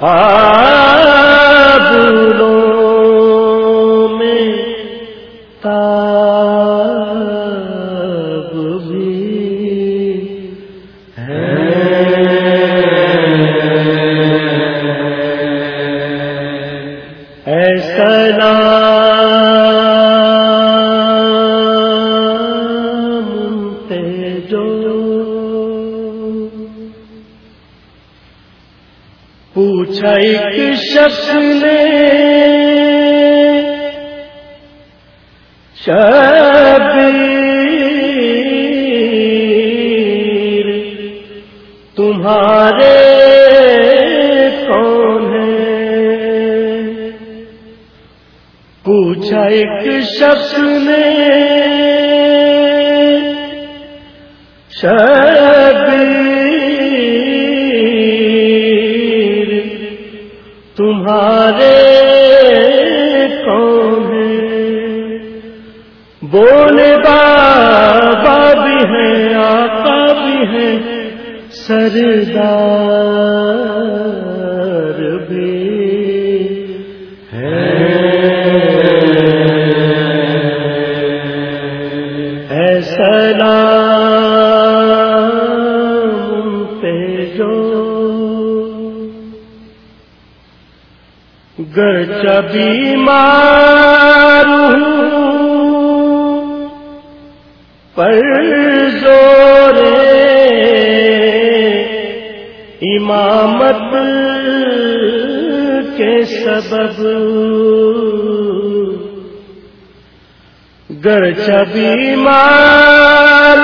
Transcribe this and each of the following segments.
آ پوچھا ایک شخص نے شخص ایک شخص نے شبیر تمہارے کون بولے بابا بھی ہے آقا بھی ہے سردار ایسا بیمار پر زور امامت کے سبب گرچ بیمار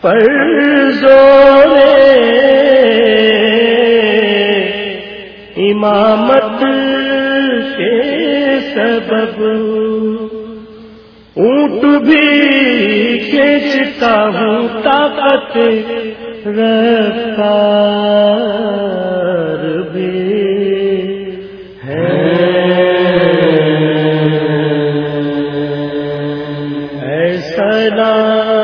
پر زور امامت کے سبب۔ اونٹ بھی کھینچتا ہوں طاقت رکھتا سلام